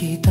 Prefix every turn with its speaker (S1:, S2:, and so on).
S1: que dá.